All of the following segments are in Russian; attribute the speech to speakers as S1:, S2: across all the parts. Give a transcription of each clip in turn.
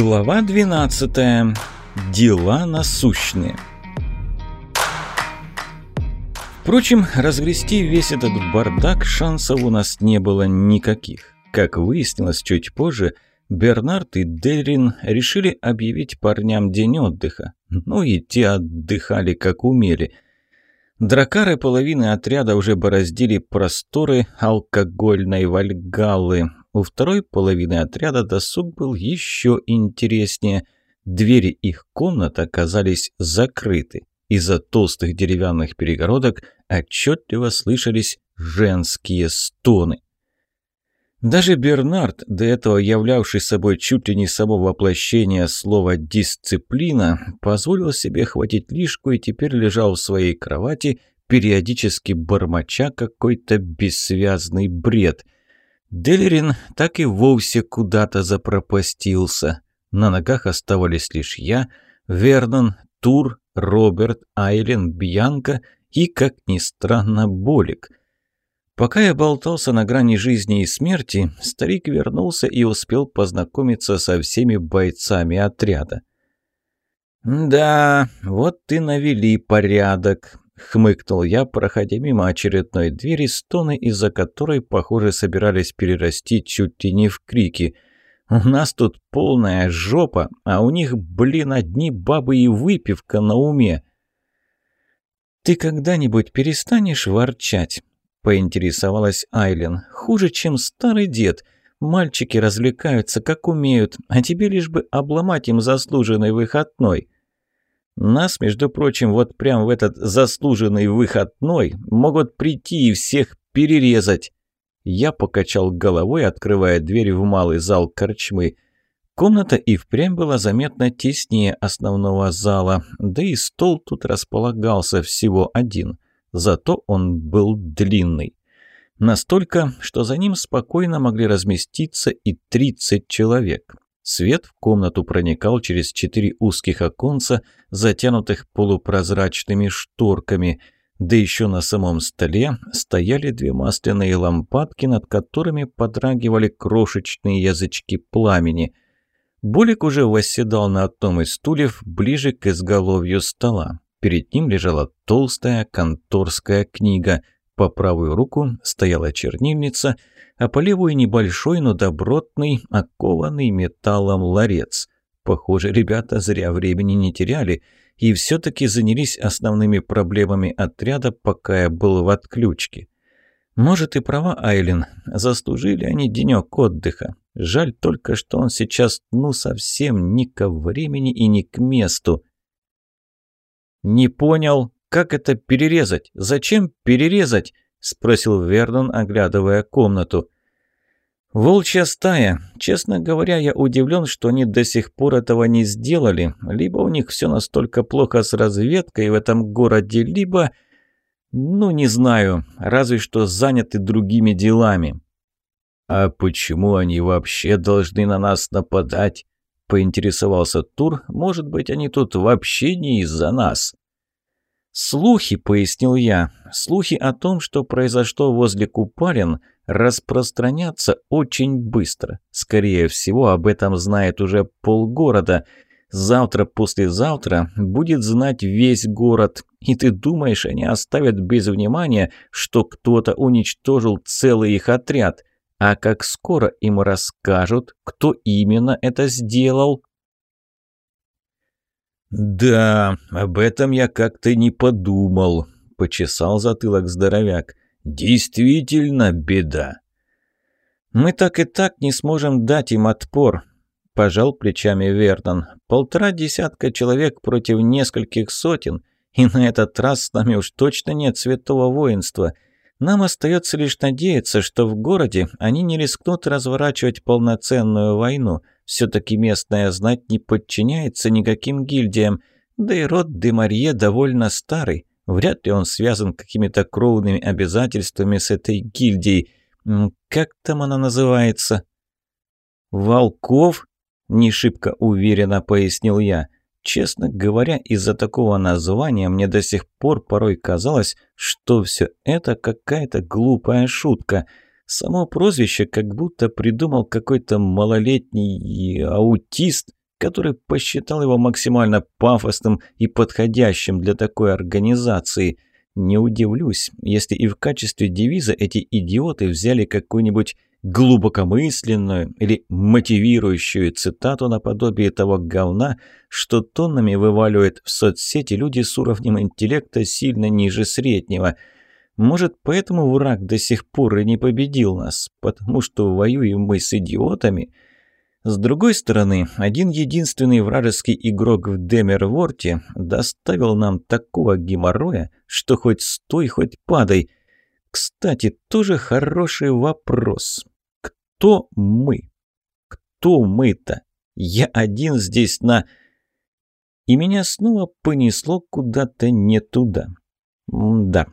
S1: Глава 12. Дела насущные. Впрочем, разгрести весь этот бардак шансов у нас не было никаких. Как выяснилось чуть позже, Бернард и Деррин решили объявить парням день отдыха. Ну и те отдыхали как умели. Дракары половины отряда уже бороздили просторы алкогольной вальгаллы, у второй половины отряда досуг был еще интереснее. Двери их комнат оказались закрыты. Из-за толстых деревянных перегородок отчетливо слышались женские стоны. Даже Бернард, до этого являвший собой чуть ли не само воплощение слова «дисциплина», позволил себе хватить лишку и теперь лежал в своей кровати, периодически бормоча какой-то бессвязный бред – Делерин так и вовсе куда-то запропастился. На ногах оставались лишь я, Вернон, Тур, Роберт, Айлен, Бьянка и, как ни странно, Болик. Пока я болтался на грани жизни и смерти, старик вернулся и успел познакомиться со всеми бойцами отряда. «Да, вот ты навели порядок», Хмыкнул я, проходя мимо очередной двери, стоны из-за которой, похоже, собирались перерасти чуть ли не в крики. «У нас тут полная жопа, а у них, блин, одни бабы и выпивка на уме!» «Ты когда-нибудь перестанешь ворчать?» — поинтересовалась Айлен. «Хуже, чем старый дед. Мальчики развлекаются, как умеют, а тебе лишь бы обломать им заслуженный выходной». Нас, между прочим, вот прям в этот заслуженный выходной могут прийти и всех перерезать. Я покачал головой, открывая дверь в малый зал корчмы. Комната и впрямь была заметно теснее основного зала, да и стол тут располагался всего один. Зато он был длинный. Настолько, что за ним спокойно могли разместиться и 30 человек. Свет в комнату проникал через четыре узких оконца, затянутых полупрозрачными шторками. Да еще на самом столе стояли две масляные лампадки, над которыми подрагивали крошечные язычки пламени. Болик уже восседал на одном из стульев ближе к изголовью стола. Перед ним лежала толстая конторская книга. По правую руку стояла чернильница – а по левую небольшой, но добротный, окованный металлом ларец. Похоже, ребята зря времени не теряли и все-таки занялись основными проблемами отряда, пока я был в отключке. Может и права Айлин, заслужили они денек отдыха. Жаль только, что он сейчас ну совсем ни ко времени и ни к месту. «Не понял, как это перерезать? Зачем перерезать?» – спросил Вернон, оглядывая комнату. «Волчья стая. Честно говоря, я удивлен, что они до сих пор этого не сделали. Либо у них все настолько плохо с разведкой в этом городе, либо... Ну, не знаю, разве что заняты другими делами». «А почему они вообще должны на нас нападать?» – поинтересовался Тур. «Может быть, они тут вообще не из-за нас?» «Слухи», — пояснил я, — «слухи о том, что произошло возле Купалин, распространятся очень быстро. Скорее всего, об этом знает уже полгорода. Завтра-послезавтра будет знать весь город. И ты думаешь, они оставят без внимания, что кто-то уничтожил целый их отряд? А как скоро им расскажут, кто именно это сделал?» «Да, об этом я как-то не подумал», — почесал затылок здоровяк. «Действительно беда». «Мы так и так не сможем дать им отпор», — пожал плечами Вернон. «Полтора десятка человек против нескольких сотен, и на этот раз с нами уж точно нет святого воинства. Нам остается лишь надеяться, что в городе они не рискнут разворачивать полноценную войну». Все-таки местная знать не подчиняется никаким гильдиям, да и род Демарье довольно старый. Вряд ли он связан какими-то кровными обязательствами с этой гильдией. Как там она называется? «Волков?» – не шибко уверенно пояснил я. Честно говоря, из-за такого названия мне до сих пор порой казалось, что все это какая-то глупая шутка – Само прозвище как будто придумал какой-то малолетний аутист который посчитал его максимально пафосным и подходящим для такой организации. Не удивлюсь, если и в качестве девиза эти идиоты взяли какую-нибудь глубокомысленную или мотивирующую цитату наподобие того говна, что тоннами вываливают в соцсети люди с уровнем интеллекта сильно ниже среднего. Может, поэтому враг до сих пор и не победил нас, потому что воюем мы с идиотами – с другой стороны, один единственный вражеский игрок в Демерворте доставил нам такого геморроя, что хоть стой, хоть падай. Кстати, тоже хороший вопрос. Кто мы? Кто мы-то? Я один здесь на... И меня снова понесло куда-то не туда. М да.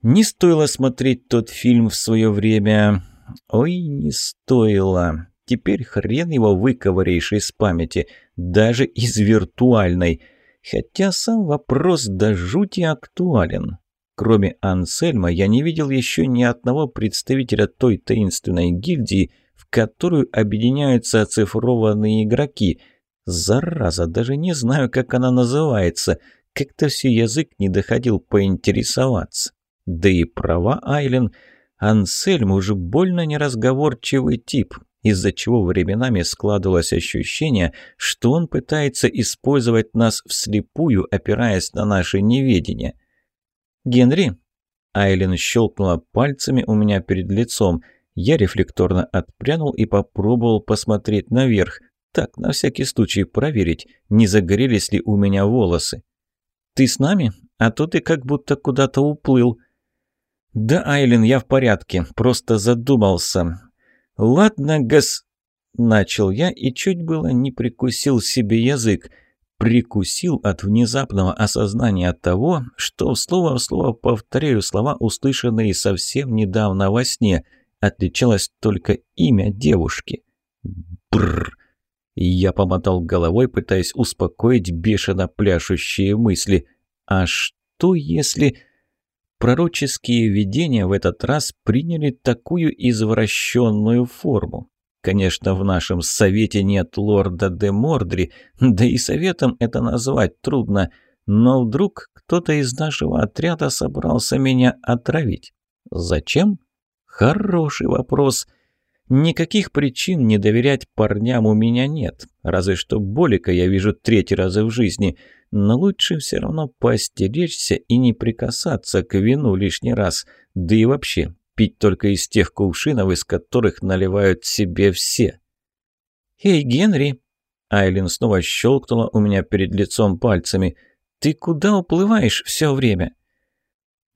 S1: Не стоило смотреть тот фильм в свое время. Ой, не стоило. Теперь хрен его выковыряешь из памяти, даже из виртуальной. Хотя сам вопрос до жути актуален. Кроме Ансельма, я не видел еще ни одного представителя той таинственной гильдии, в которую объединяются оцифрованные игроки. Зараза, даже не знаю, как она называется. Как-то все язык не доходил поинтересоваться. Да и права Айлен. Ансельм уже больно неразговорчивый тип, из-за чего временами складывалось ощущение, что он пытается использовать нас вслепую, опираясь на наше неведение. «Генри?» Айлен щелкнула пальцами у меня перед лицом. Я рефлекторно отпрянул и попробовал посмотреть наверх. Так, на всякий случай проверить, не загорелись ли у меня волосы. «Ты с нами? А то ты как будто куда-то уплыл». «Да, Айлен, я в порядке, просто задумался. «Ладно, гос...» – начал я и чуть было не прикусил себе язык. Прикусил от внезапного осознания того, что слово в слово повторяю слова, услышанные совсем недавно во сне. Отличалось только имя девушки. Бррр. Я помотал головой, пытаясь успокоить бешено пляшущие мысли. А что если... Пророческие видения в этот раз приняли такую извращенную форму. Конечно, в нашем совете нет лорда де Мордри, да и советом это назвать трудно, но вдруг кто-то из нашего отряда собрался меня отравить. Зачем? Хороший вопрос. Никаких причин не доверять парням у меня нет, разве что Болика я вижу третий раз в жизни – но лучше все равно поостеречься и не прикасаться к вину лишний раз. Да и вообще, пить только из тех кувшинов, из которых наливают себе все. «Эй, Генри!» Айлин снова щелкнула у меня перед лицом пальцами. «Ты куда уплываешь все время?»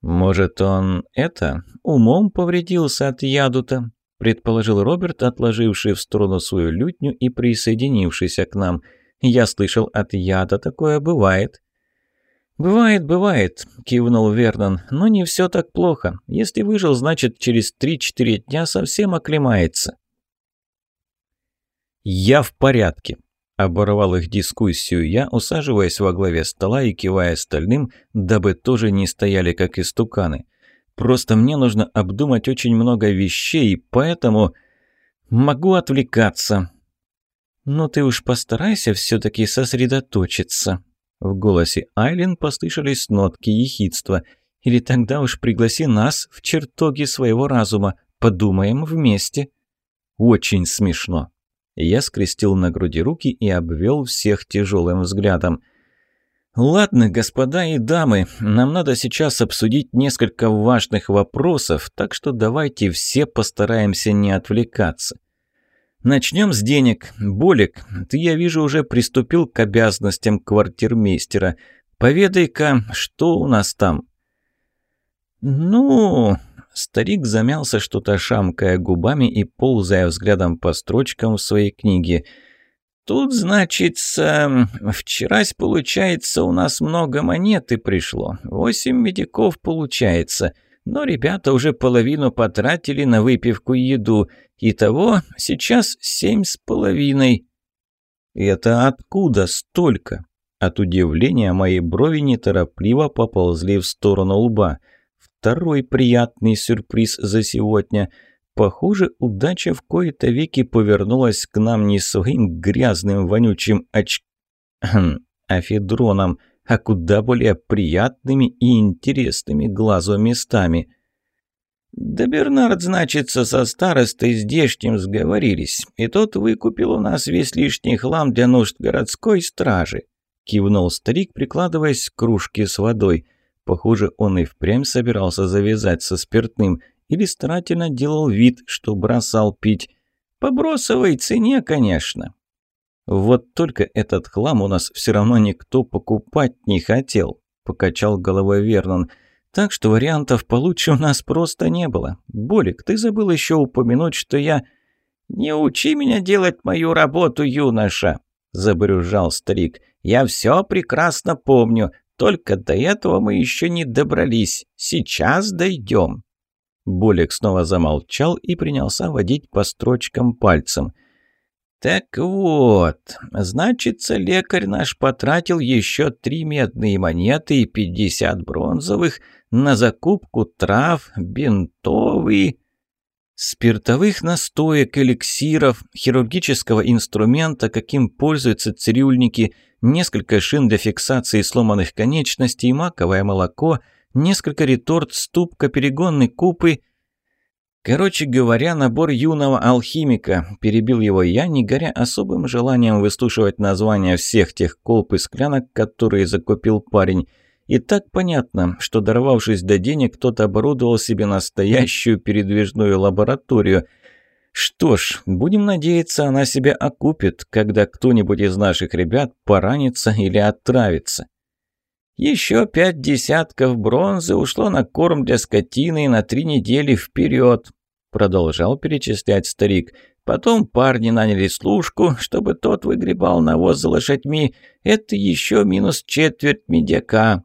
S1: «Может, он это, умом повредился от яду-то?» предположил Роберт, отложивший в сторону свою лютню и присоединившийся к нам – я слышал, от яда такое бывает». «Бывает, бывает», – кивнул Вернон, – «но не все так плохо. Если выжил, значит, через 3-4 дня совсем оклемается». «Я в порядке», – оборвал их дискуссию я, усаживаясь во главе стола и кивая остальным, дабы тоже не стояли как истуканы. «Просто мне нужно обдумать очень много вещей, поэтому могу отвлекаться». «Ну ты уж постарайся все-таки сосредоточиться». В голосе Айлен послышались нотки ехидства. «Или тогда уж пригласи нас в чертоги своего разума. Подумаем вместе». «Очень смешно». Я скрестил на груди руки и обвел всех тяжелым взглядом. «Ладно, господа и дамы, нам надо сейчас обсудить несколько важных вопросов, так что давайте все постараемся не отвлекаться. Начнем с денег. Болик, ты, я вижу, уже приступил к обязанностям квартирмейстера. Поведай-ка, что у нас там?» «Ну...» Старик замялся, что-то шамкая губами и ползая взглядом по строчкам в своей книге. «Тут, значит, вчерась, получается, у нас много монеты пришло. Восемь медиков получается». Но ребята уже половину потратили на выпивку и еду. Итого сейчас семь с половиной. Это откуда столько? От удивления мои брови неторопливо поползли в сторону лба. Второй приятный сюрприз за сегодня. Похоже, удача в кои-то веки повернулась к нам не своим грязным, вонючим оч... афедроном, а куда более приятными и интересными глазу местами. «Да Бернард, значится, со старостой здешним сговорились, и тот выкупил у нас весь лишний хлам для нужд городской стражи», — кивнул старик, прикладываясь к кружке с водой. Похоже, он и впрямь собирался завязать со спиртным или старательно делал вид, что бросал пить. По бросовой цене, конечно. Вот только этот хлам у нас все равно никто покупать не хотел, покачал головой Вернон. Так что вариантов получше у нас просто не было. Болик, ты забыл еще упомянуть, что я... «Не учи меня делать мою работу, юноша!» – забрюзжал старик. «Я все прекрасно помню, только до этого мы еще не добрались. Сейчас дойдем». Болик снова замолчал и принялся водить по строчкам пальцем. «Так вот, значится, лекарь наш потратил еще три медные монеты и пятьдесят бронзовых на закупку трав, бинтов и...» Спиртовых настоек, эликсиров, хирургического инструмента, каким пользуются цирюльники, несколько шин для фиксации сломанных конечностей, маковое молоко, несколько реторт, ступка, перегонный купы Короче говоря, набор юного алхимика. Перебил его я, не горя особым желанием выслушивать названия всех тех колб и склянок, которые закупил парень. И так понятно, что, дорвавшись до денег, кто-то оборудовал себе настоящую передвижную лабораторию. Что ж, будем надеяться, она себя окупит, когда кто-нибудь из наших ребят поранится или отравится. Еще пять десятков бронзы ушло на корм для скотины на три недели вперед. Продолжал перечислять старик. Потом парни наняли служку, чтобы тот выгребал навоз за лошадьми. Это еще минус четверть медяка.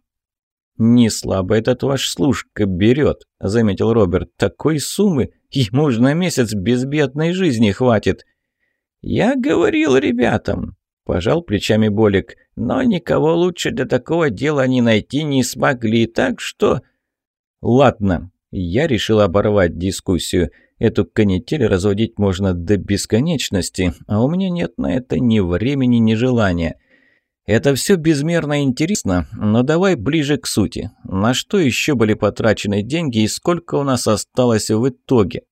S1: «Не слабо этот ваш служка берет», — заметил Роберт. «Такой суммы ему же на месяц безбедной жизни хватит». «Я говорил ребятам», — пожал плечами Болик. «Но никого лучше для такого дела они найти не смогли, так что...» «Ладно, я решил оборвать дискуссию. Эту канитель разводить можно до бесконечности, а у меня нет на это ни времени, ни желания. Это все безмерно интересно, но давай ближе к сути. На что еще были потрачены деньги и сколько у нас осталось в итоге?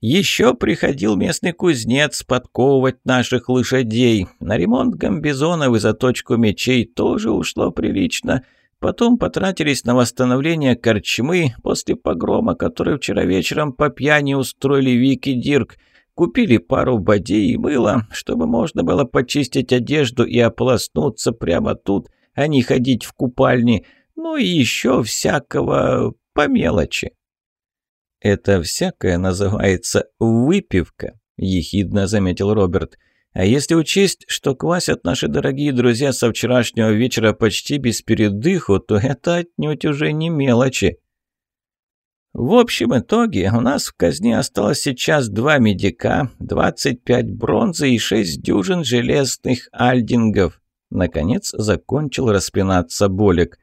S1: Еще приходил местный кузнец подковывать наших лошадей. На ремонт гамбизонов и заточку мечей тоже ушло прилично – Потом потратились на восстановление корчмы после погрома, который вчера вечером по пьяни устроили Вики Дирк. Купили пару бодей и мыла, чтобы можно было почистить одежду и ополоснуться прямо тут, а не ходить в купальни. Ну и еще всякого по мелочи. «Это всякое называется выпивка», – ехидно заметил Роберт. А если учесть, что квасят наши дорогие друзья со вчерашнего вечера почти без передыху, то это отнюдь уже не мелочи. В общем итоге у нас в казне осталось сейчас два медика, 25 бронзы и 6 дюжин железных альдингов. Наконец закончил распинаться Болик.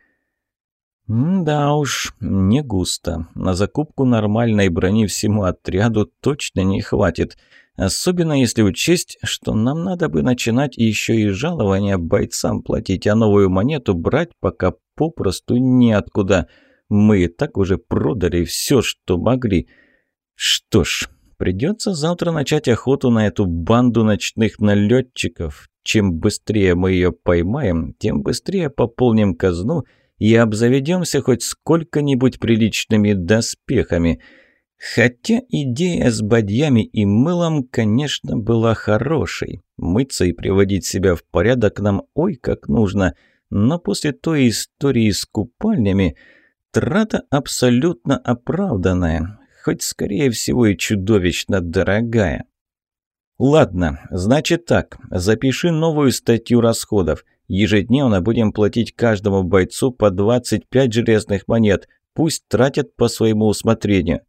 S1: «Да уж, не густо. На закупку нормальной брони всему отряду точно не хватит». Особенно если учесть, что нам надо бы начинать еще и жалования бойцам платить, а новую монету брать пока попросту неоткуда. Мы и так уже продали все, что могли. Что ж, придется завтра начать охоту на эту банду ночных налетчиков. Чем быстрее мы ее поймаем, тем быстрее пополним казну и обзаведемся хоть сколько-нибудь приличными доспехами – Хотя идея с бадьями и мылом, конечно, была хорошей. Мыться и приводить себя в порядок нам ой как нужно, но после той истории с купальнями трата абсолютно оправданная, хоть скорее всего и чудовищно дорогая. Ладно, значит так, запиши новую статью расходов. Ежедневно будем платить каждому бойцу по 25 железных монет, пусть тратят по своему усмотрению.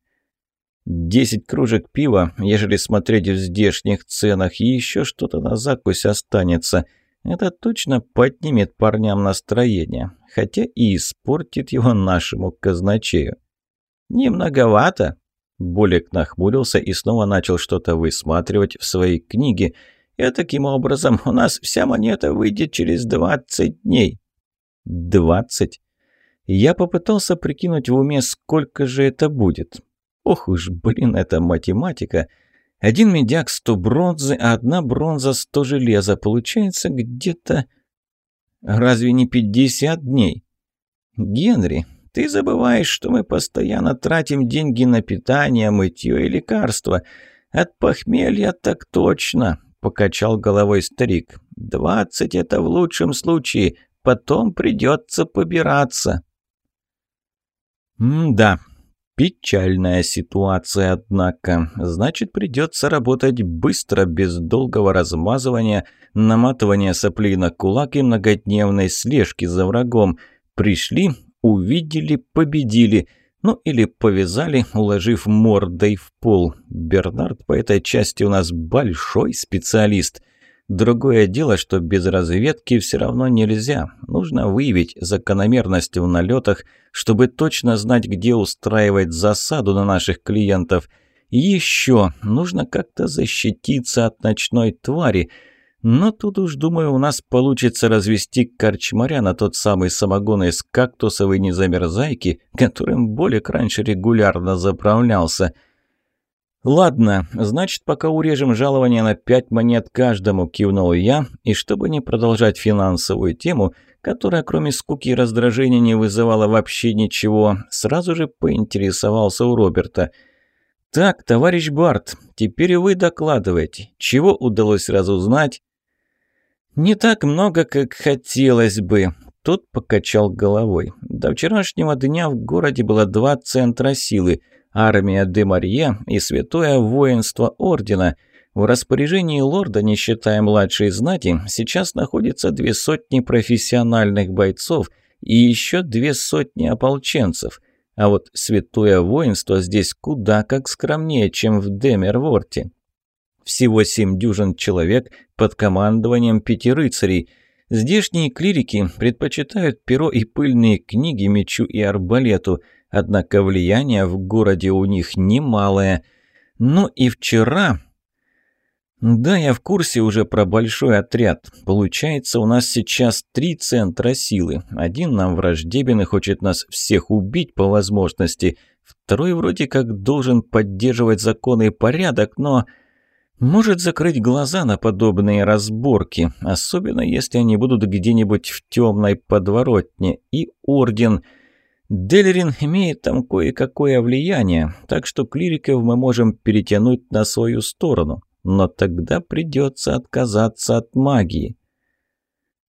S1: Десять кружек пива, ежели смотреть в здешних ценах, и еще что-то на закусь останется. Это точно поднимет парням настроение, хотя и испортит его нашему казначею. «Не многовато?» Болик нахмурился и снова начал что-то высматривать в своей книге. «И таким образом у нас вся монета выйдет через двадцать дней». «Двадцать?» Я попытался прикинуть в уме, сколько же это будет. Ох уж, блин, это математика. Один медяк сто бронзы, а одна бронза сто железа. Получается где-то... Разве не пятьдесят дней? Генри, ты забываешь, что мы постоянно тратим деньги на питание, мытье и лекарства. От похмелья так точно, покачал головой старик. Двадцать это в лучшем случае, потом придется побираться. М-да, печальная ситуация, однако. Значит, придется работать быстро, без долгого размазывания, наматывания соплей на кулак и многодневной слежки за врагом. Пришли, увидели, победили. Ну или повязали, уложив мордой в пол. Бернард по этой части у нас большой специалист. Другое дело, что без разведки все равно нельзя. Нужно выявить закономерность в налетах, чтобы точно знать, где устраивать засаду на наших клиентов. И еще нужно как-то защититься от ночной твари – но тут уж, думаю, у нас получится развести корчмаря на тот самый самогон из кактусовой незамерзайки, которым Болик раньше регулярно заправлялся. «Ладно, значит, пока урежем жалование на пять монет каждому», – кивнул я, и чтобы не продолжать финансовую тему, которая кроме скуки и раздражения не вызывала вообще ничего, сразу же поинтересовался у Роберта – «Так, товарищ Барт, теперь вы докладываете. Чего удалось разузнать?» «Не так много, как хотелось бы», – тот покачал головой. «До вчерашнего дня в городе было два центра силы – армия де Марье и святое воинство Ордена. В распоряжении лорда, не считая младшей знати, сейчас находится две сотни профессиональных бойцов и еще две сотни ополченцев. А вот святое воинство здесь куда как скромнее, чем в Демерворте. Всего семь дюжин человек под командованием пяти рыцарей. Здешние клирики предпочитают перо и пыльные книги мечу и арбалету, однако влияние в городе у них немалое. Ну и вчера... Да, я в курсе уже про большой отряд. Получается, у нас сейчас три центра силы. Один нам враждебен и хочет нас всех убить по возможности. Второй вроде как должен поддерживать законы и порядок, но может закрыть глаза на подобные разборки, особенно если они будут где-нибудь в темной подворотне. И Орден... Делерин имеет там кое-какое влияние, так что клириков мы можем перетянуть на свою сторону. Но тогда придется отказаться от магии.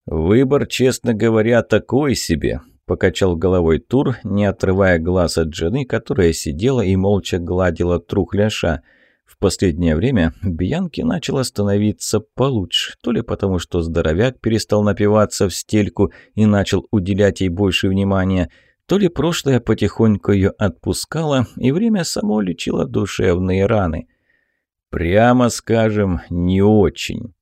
S1: «Выбор, честно говоря, такой себе», – покачал головой Тур, не отрывая глаз от жены, которая сидела и молча гладила трухляша – в последнее время Бьянке начало становиться получше, то ли потому, что здоровяк перестал напиваться в стельку и начал уделять ей больше внимания, то ли прошлое потихоньку ее отпускало, и время само лечило душевные раны. Прямо скажем, не очень.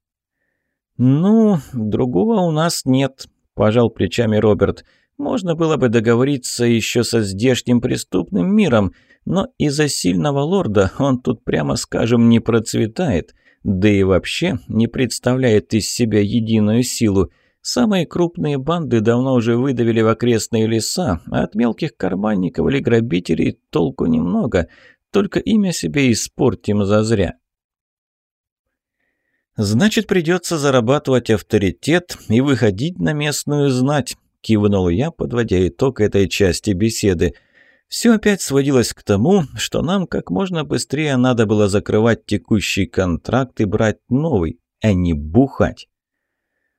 S1: «Ну, другого у нас нет», – пожал плечами Роберт. «Можно было бы договориться еще со здешним преступным миром, но из-за сильного лорда он тут, прямо скажем, не процветает, да и вообще не представляет из себя единую силу. Самые крупные банды давно уже выдавили в окрестные леса, а от мелких карманников или грабителей толку немного, только имя себе испортим зазря. «Значит, придется зарабатывать авторитет и выходить на местную знать», – кивнул я, подводя итог этой части беседы – все опять сводилось к тому, что нам как можно быстрее надо было закрывать текущий контракт и брать новый, а не бухать.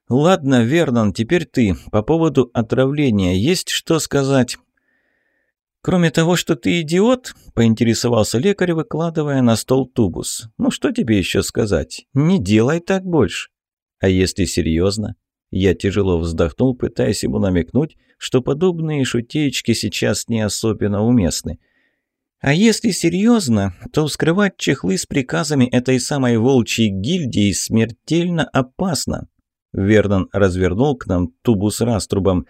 S1: «Ладно, Вернон, теперь ты. По поводу отравления есть что сказать?» «Кроме того, что ты идиот?» – поинтересовался лекарь, выкладывая на стол тубус. «Ну что тебе еще сказать? Не делай так больше». «А если серьезно?» Я тяжело вздохнул, пытаясь ему намекнуть, что подобные шутеечки сейчас не особенно уместны. А если серьезно, то вскрывать чехлы с приказами этой самой волчьей гильдии смертельно опасно. Вернон развернул к нам тубу с раструбом.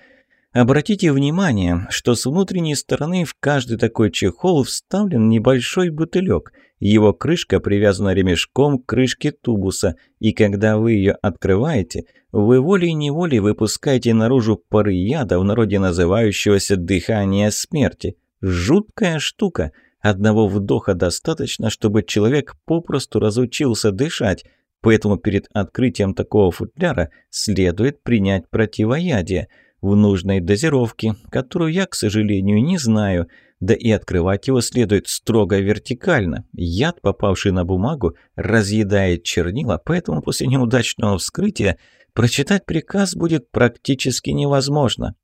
S1: Обратите внимание, что с внутренней стороны в каждый такой чехол вставлен небольшой бутылек. Его крышка привязана ремешком к крышке тубуса, и когда вы ее открываете, вы волей-неволей выпускаете наружу пары яда, в народе называющегося «дыхание смерти». Жуткая штука. Одного вдоха достаточно, чтобы человек попросту разучился дышать, поэтому перед открытием такого футляра следует принять противоядие – в нужной дозировке, которую я, к сожалению, не знаю, да и открывать его следует строго вертикально. Яд, попавший на бумагу, разъедает чернила, поэтому после неудачного вскрытия прочитать приказ будет практически невозможно.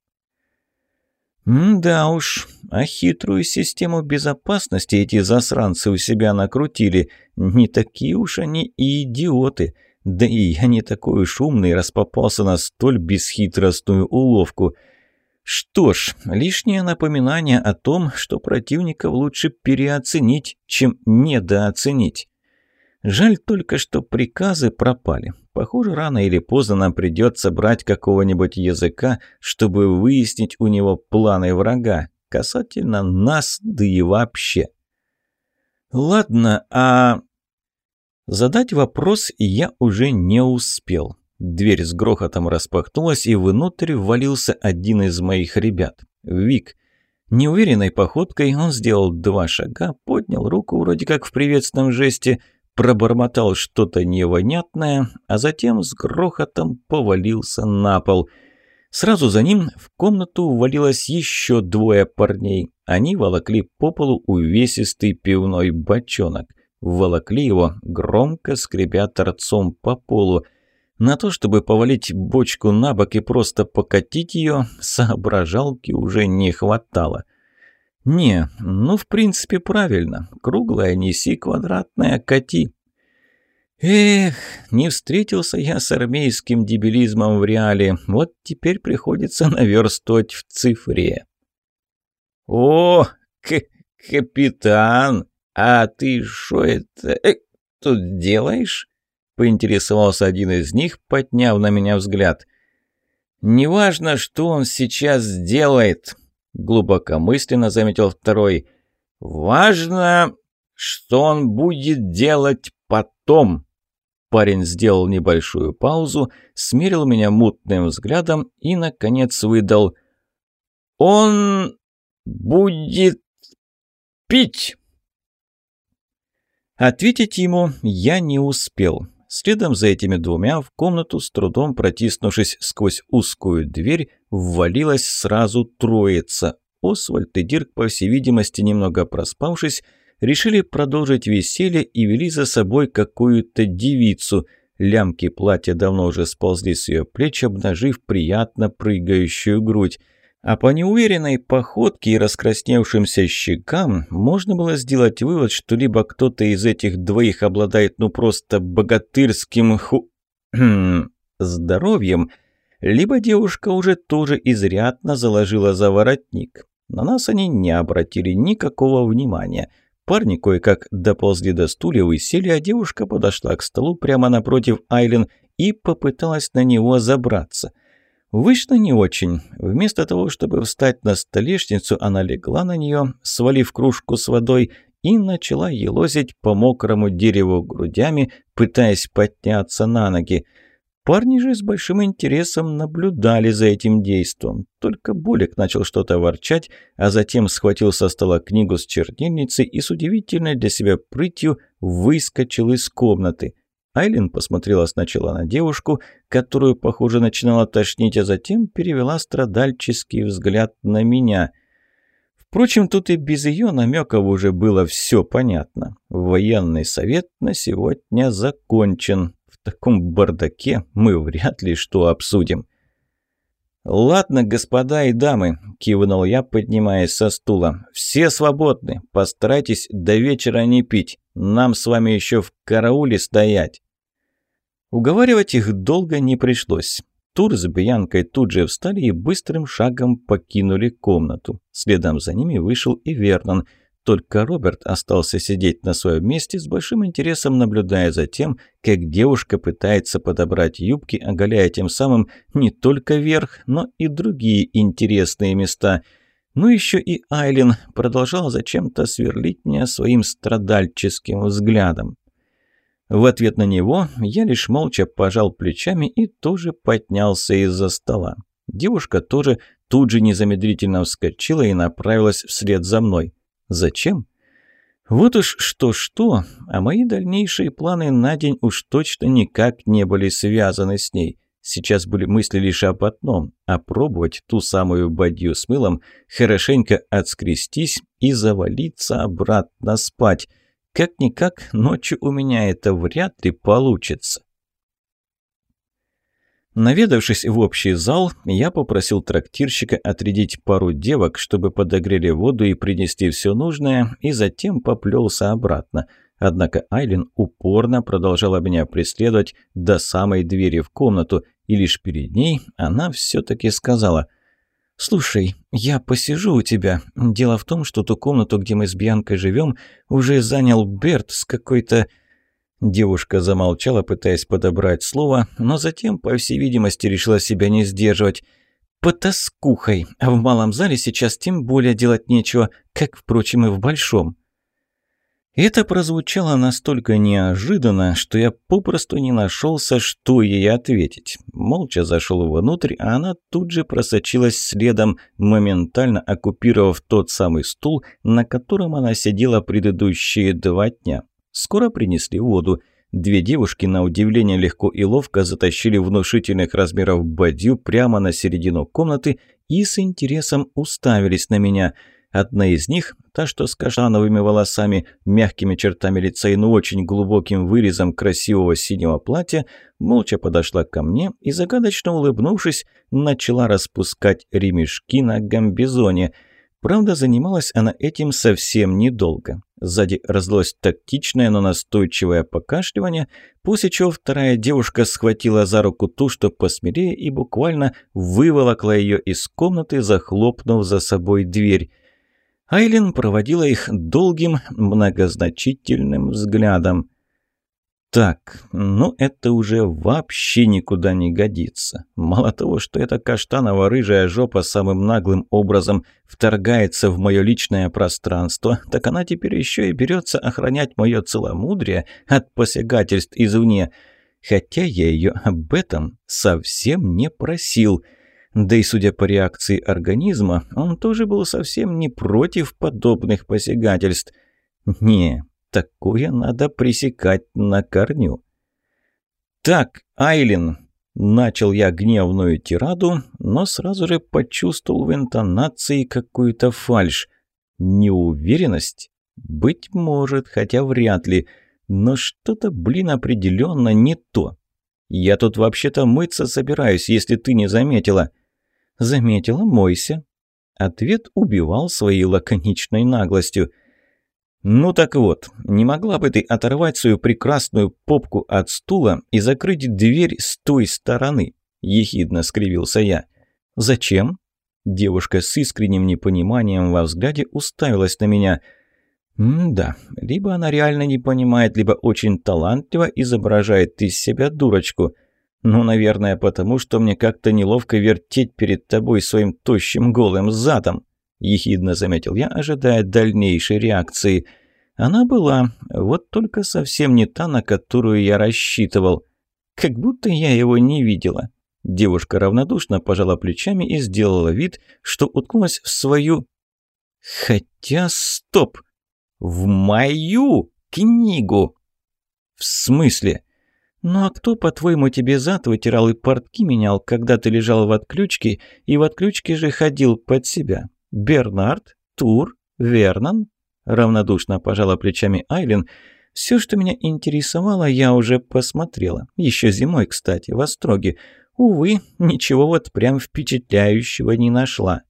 S1: «Да уж, а хитрую систему безопасности эти засранцы у себя накрутили. Не такие уж они и идиоты». Да и я не такой уж умный, раз попался на столь бесхитростную уловку. Что ж, лишнее напоминание о том, что противников лучше переоценить, чем недооценить. Жаль только, что приказы пропали. Похоже, рано или поздно нам придется брать какого-нибудь языка, чтобы выяснить у него планы врага, касательно нас, да и вообще. Ладно, а Задать вопрос я уже не успел. Дверь с грохотом распахнулась, и внутрь ввалился один из моих ребят. Вик. Неуверенной походкой он сделал два шага, поднял руку вроде как в приветственном жесте, пробормотал что-то невонятное, а затем с грохотом повалился на пол. Сразу за ним в комнату ввалилось еще двое парней. Они волокли по полу увесистый пивной бочонок – волокли его, громко скребя торцом по полу. На то, чтобы повалить бочку на бок и просто покатить ее, соображалки уже не хватало. Не, ну в принципе правильно. Круглая неси, квадратная кати. Эх, не встретился я с армейским дебилизмом в реале. Вот теперь приходится наверстывать в цифре. О, капитан! «А ты что это э, тут делаешь?» – поинтересовался один из них, подняв на меня взгляд. «Неважно, что он сейчас делает», – глубокомысленно заметил второй. «Важно, что он будет делать потом». Парень сделал небольшую паузу, смерил меня мутным взглядом и, наконец, выдал. «Он будет пить». Ответить ему я не успел. Следом за этими двумя в комнату, с трудом протиснувшись сквозь узкую дверь, ввалилась сразу троица. Освальд и Дирк, по всей видимости, немного проспавшись, решили продолжить веселье и вели за собой какую-то девицу. Лямки платья давно уже сползли с ее плеч, обнажив приятно прыгающую грудь. А по неуверенной походке и раскрасневшимся щекам можно было сделать вывод, что либо кто-то из этих двоих обладает ну просто богатырским ху... здоровьем, либо девушка уже тоже изрядно заложила за воротник. На нас они не обратили никакого внимания. Парни кое-как доползли до стульев и сели, а девушка подошла к столу прямо напротив Айлен и попыталась на него забраться – Вышло не очень. Вместо того, чтобы встать на столешницу, она легла на нее, свалив кружку с водой, и начала елозить по мокрому дереву грудями, пытаясь подняться на ноги. Парни же с большим интересом наблюдали за этим действом. Только Болик начал что-то ворчать, а затем схватил со стола книгу с чернильницей и с удивительной для себя прытью выскочил из комнаты. Айлин посмотрела сначала на девушку, которую, похоже, начинала тошнить, а затем перевела страдальческий взгляд на меня. Впрочем, тут и без ее намеков уже было все понятно. Военный совет на сегодня закончен. В таком бардаке мы вряд ли что обсудим. «Ладно, господа и дамы», – кивнул я, поднимаясь со стула. «Все свободны. Постарайтесь до вечера не пить. Нам с вами еще в карауле стоять». Уговаривать их долго не пришлось. Тур с Бьянкой тут же встали и быстрым шагом покинули комнату. Следом за ними вышел и Вернон. Только Роберт остался сидеть на своем месте с большим интересом, наблюдая за тем, как девушка пытается подобрать юбки, оголяя тем самым не только верх, но и другие интересные места. Ну еще и Айлин продолжал зачем-то сверлить меня своим страдальческим взглядом. В ответ на него я лишь молча пожал плечами и тоже поднялся из-за стола. Девушка тоже тут же незамедлительно вскочила и направилась вслед за мной. Зачем? Вот уж что-что, а мои дальнейшие планы на день уж точно никак не были связаны с ней. Сейчас были мысли лишь об одном – опробовать ту самую бадью с мылом, хорошенько отскрестись и завалиться обратно спать. Как-никак, ночью у меня это вряд ли получится. Наведавшись в общий зал, я попросил трактирщика отрядить пару девок, чтобы подогрели воду и принести все нужное, и затем поплелся обратно. Однако Айлин упорно продолжала меня преследовать до самой двери в комнату, и лишь перед ней она все-таки сказала «Слушай, я посижу у тебя. Дело в том, что ту комнату, где мы с Бьянкой живем, уже занял Берт с какой-то...» Девушка замолчала, пытаясь подобрать слово, но затем, по всей видимости, решила себя не сдерживать. «Потаскухой, а в малом зале сейчас тем более делать нечего, как, впрочем, и в большом». Это прозвучало настолько неожиданно, что я попросту не нашелся, что ей ответить. Молча зашел внутрь, а она тут же просочилась следом, моментально оккупировав тот самый стул, на котором она сидела предыдущие два дня. Скоро принесли воду. Две девушки, на удивление легко и ловко, затащили внушительных размеров бадью прямо на середину комнаты и с интересом уставились на меня. Одна из них, та, что с каштановыми волосами, мягкими чертами лица и ну очень глубоким вырезом красивого синего платья, молча подошла ко мне и, загадочно улыбнувшись, начала распускать ремешки на гамбизоне – Правда, занималась она этим совсем недолго. Сзади раздалось тактичное, но настойчивое покашливание, после чего вторая девушка схватила за руку ту, что посмелее, и буквально выволокла ее из комнаты, захлопнув за собой дверь. Айлин проводила их долгим, многозначительным взглядом. Так, ну это уже вообще никуда не годится. Мало того, что эта каштаново-рыжая жопа самым наглым образом вторгается в мое личное пространство, так она теперь еще и берется охранять мое целомудрие от посягательств извне. Хотя я ее об этом совсем не просил. Да и судя по реакции организма, он тоже был совсем не против подобных посягательств. Не, Такое надо пресекать на корню. «Так, Айлин!» Начал я гневную тираду, но сразу же почувствовал в интонации какую-то фальшь. Неуверенность? Быть может, хотя вряд ли. Но что-то, блин, определенно не то. Я тут вообще-то мыться собираюсь, если ты не заметила. Заметила, мойся. Ответ убивал своей лаконичной наглостью. «Ну так вот, не могла бы ты оторвать свою прекрасную попку от стула и закрыть дверь с той стороны?» – ехидно скривился я. «Зачем?» Девушка с искренним непониманием во взгляде уставилась на меня. «М-да, либо она реально не понимает, либо очень талантливо изображает из себя дурочку. Ну, наверное, потому что мне как-то неловко вертеть перед тобой своим тощим голым задом» ехидно заметил я, ожидая дальнейшей реакции. Она была, вот только совсем не та, на которую я рассчитывал. Как будто я его не видела. Девушка равнодушно пожала плечами и сделала вид, что уткнулась в свою... Хотя, стоп! В мою книгу! В смысле? «Ну а кто, по-твоему, тебе зад вытирал и портки менял, когда ты лежал в отключке, и в отключке же ходил под себя? Бернард, Тур, Вернон?» Равнодушно пожала плечами Айлин. «Все, что меня интересовало, я уже посмотрела. Еще зимой, кстати, в Остроге. Увы, ничего вот прям впечатляющего не нашла».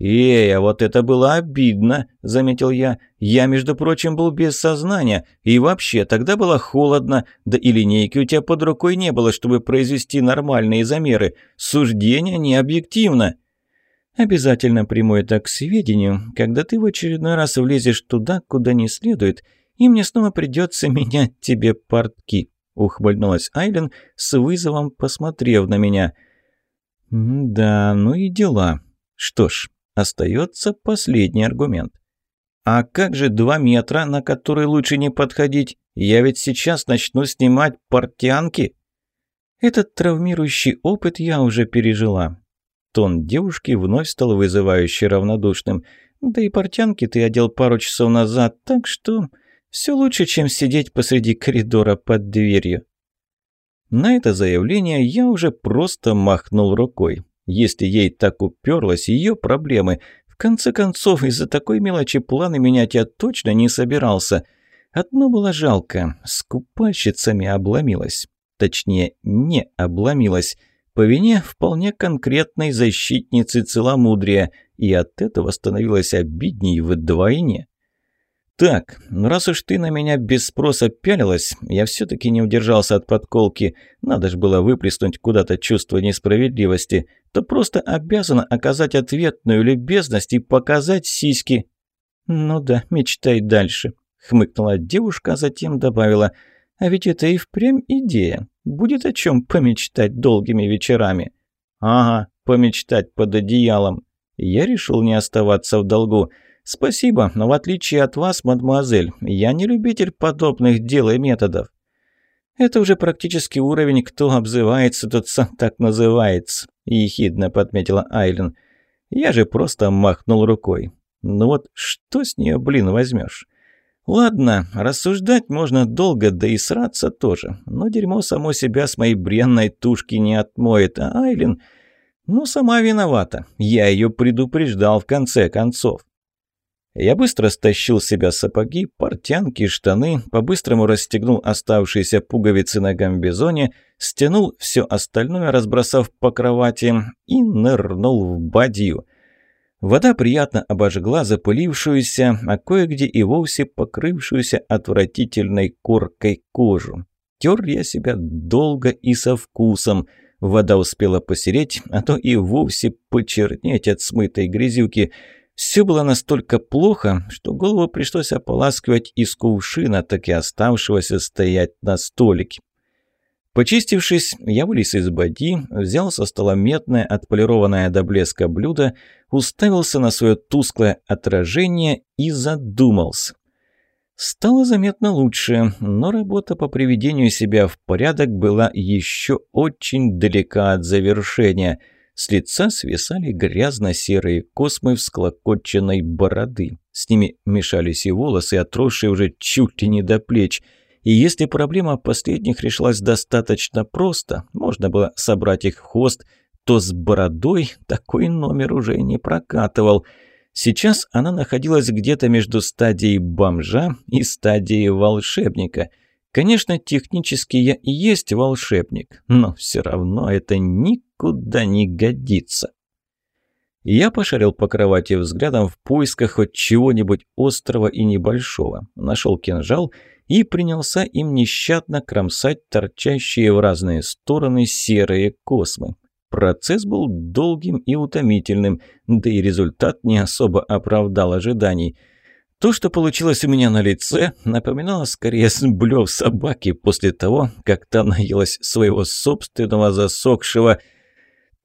S1: «Эй, а вот это было обидно», — заметил я. «Я, между прочим, был без сознания. И вообще, тогда было холодно, да и линейки у тебя под рукой не было, чтобы произвести нормальные замеры. Суждение не объективно». Обязательно приму это к сведению, когда ты в очередной раз влезешь туда, куда не следует, и мне снова придется менять тебе портки», — ухмыльнулась Айлен, с вызовом посмотрев на меня. «Да, ну и дела. Что ж, остается последний аргумент. А как же два метра, на которые лучше не подходить? Я ведь сейчас начну снимать портянки». Этот травмирующий опыт я уже пережила. Тон девушки вновь стал вызывающе равнодушным. Да и портянки ты одел пару часов назад, так что все лучше, чем сидеть посреди коридора под дверью. На это заявление я уже просто махнул рукой. Если ей так уперлась, ее проблемы. В конце концов, из-за такой мелочи планы менять я точно не собирался. Одно было жалко – с купальщицами обломилась. Точнее, не обломилась. По вине вполне конкретной защитницы целомудрия, и от этого становилось обидней вдвойне. «Так, раз уж ты на меня без спроса пялилась, я все-таки не удержался от подколки, надо ж было выплеснуть куда-то чувство несправедливости, то просто обязана оказать ответную любезность и показать сиськи». «Ну да, мечтай дальше», — хмыкнула девушка, а затем добавила — а ведь это и впрямь идея. Будет о чем помечтать долгими вечерами. Ага, помечтать под одеялом. Я решил не оставаться в долгу. Спасибо, но в отличие от вас, мадемуазель, я не любитель подобных дел и методов. Это уже практически уровень «кто обзывается, тот сам так называется», – ехидно подметила Айлен. Я же просто махнул рукой. Ну вот что с нее, блин, возьмешь? Ладно, рассуждать можно долго, да и сраться тоже. Но дерьмо само себя с моей бренной тушки не отмоет. А Айлин, ну, сама виновата. Я ее предупреждал в конце концов. Я быстро стащил с себя сапоги, портянки, штаны, по-быстрому расстегнул оставшиеся пуговицы на гамбизоне, стянул все остальное, разбросав по кровати, и нырнул в бадью – Вода приятно обожгла запылившуюся, а кое-где и вовсе покрывшуюся отвратительной коркой кожу. Тер я себя долго и со вкусом. Вода успела посереть, а то и вовсе почернеть от смытой грязюки. Все было настолько плохо, что голову пришлось ополаскивать из кувшина, так и оставшегося стоять на столике. Почистившись, я вылез из боди, взял со стола медное, отполированное до блеска блюдо, уставился на свое тусклое отражение и задумался. Стало заметно лучше, но работа по приведению себя в порядок была еще очень далека от завершения. С лица свисали грязно-серые космы всклокоченной бороды. С ними мешались и волосы, отросшие уже чуть ли не до плеч – и если проблема последних решилась достаточно просто, можно было собрать их в хвост, то с бородой такой номер уже не прокатывал. Сейчас она находилась где-то между стадией бомжа и стадией волшебника. Конечно, технически я и есть волшебник, но все равно это никуда не годится. Я пошарил по кровати взглядом в поисках хоть чего-нибудь острого и небольшого. Нашел кинжал и принялся им нещадно кромсать торчащие в разные стороны серые космы. Процесс был долгим и утомительным, да и результат не особо оправдал ожиданий. То, что получилось у меня на лице, напоминало скорее сблёв собаки после того, как та наелась своего собственного засохшего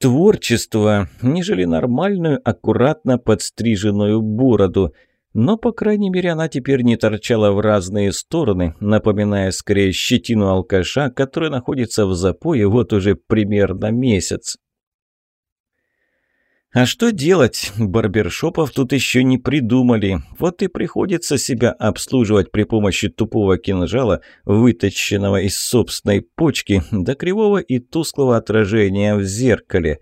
S1: творчества, нежели нормальную, аккуратно подстриженную бороду – но, по крайней мере, она теперь не торчала в разные стороны, напоминая скорее щетину алкаша, который находится в запое вот уже примерно месяц. А что делать? Барбершопов тут еще не придумали. Вот и приходится себя обслуживать при помощи тупого кинжала, вытащенного из собственной почки, до кривого и тусклого отражения в зеркале.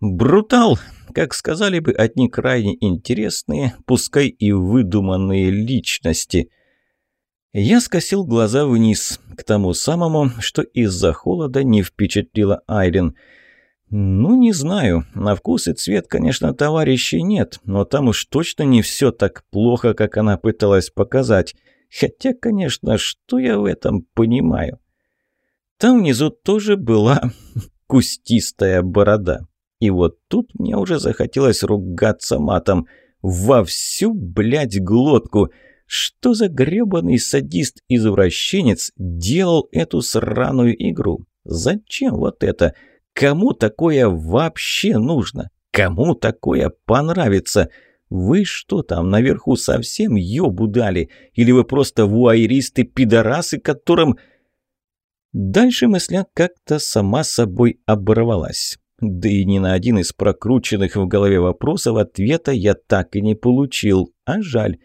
S1: Брутал! как сказали бы одни крайне интересные, пускай и выдуманные личности. Я скосил глаза вниз, к тому самому, что из-за холода не впечатлила Айрин. Ну, не знаю, на вкус и цвет, конечно, товарищей нет, но там уж точно не все так плохо, как она пыталась показать. Хотя, конечно, что я в этом понимаю? Там внизу тоже была кустистая борода. И вот тут мне уже захотелось ругаться матом. Во всю, блядь, глотку. Что за гребаный садист-извращенец делал эту сраную игру? Зачем вот это? Кому такое вообще нужно? Кому такое понравится? Вы что там наверху совсем ёбу дали? Или вы просто вуайеристы-пидорасы, которым... Дальше мысля как-то сама собой оборвалась. Да и ни на один из прокрученных в голове вопросов ответа я так и не получил. А жаль,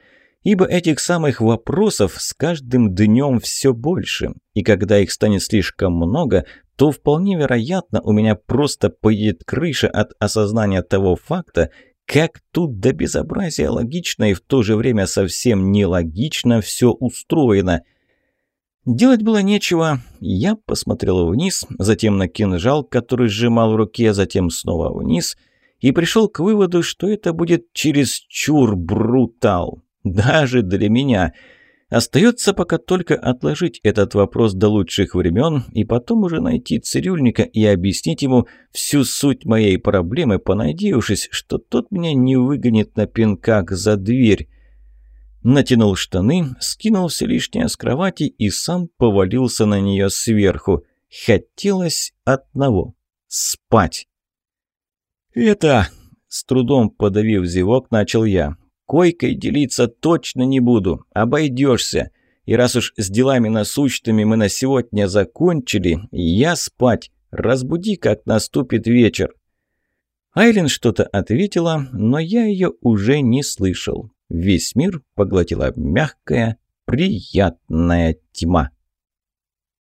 S1: ибо этих самых вопросов с каждым днем все больше. И когда их станет слишком много, то вполне вероятно у меня просто поедет крыша от осознания того факта, как тут до безобразия логично и в то же время совсем нелогично все устроено – Делать было нечего. Я посмотрел вниз, затем на кинжал, который сжимал в руке, затем снова вниз, и пришел к выводу, что это будет чересчур брутал. Даже для меня. Остается пока только отложить этот вопрос до лучших времен и потом уже найти цирюльника и объяснить ему всю суть моей проблемы, понадеявшись, что тот меня не выгонит на пинках за дверь. Натянул штаны, скинул все лишнее с кровати и сам повалился на нее сверху. Хотелось одного — спать. «Это...» — с трудом подавив зевок, начал я. «Койкой делиться точно не буду, обойдешься. И раз уж с делами насущными мы на сегодня закончили, я спать. Разбуди, как наступит вечер». Айлин что-то ответила, но я ее уже не слышал. Весь мир поглотила мягкая, приятная тьма.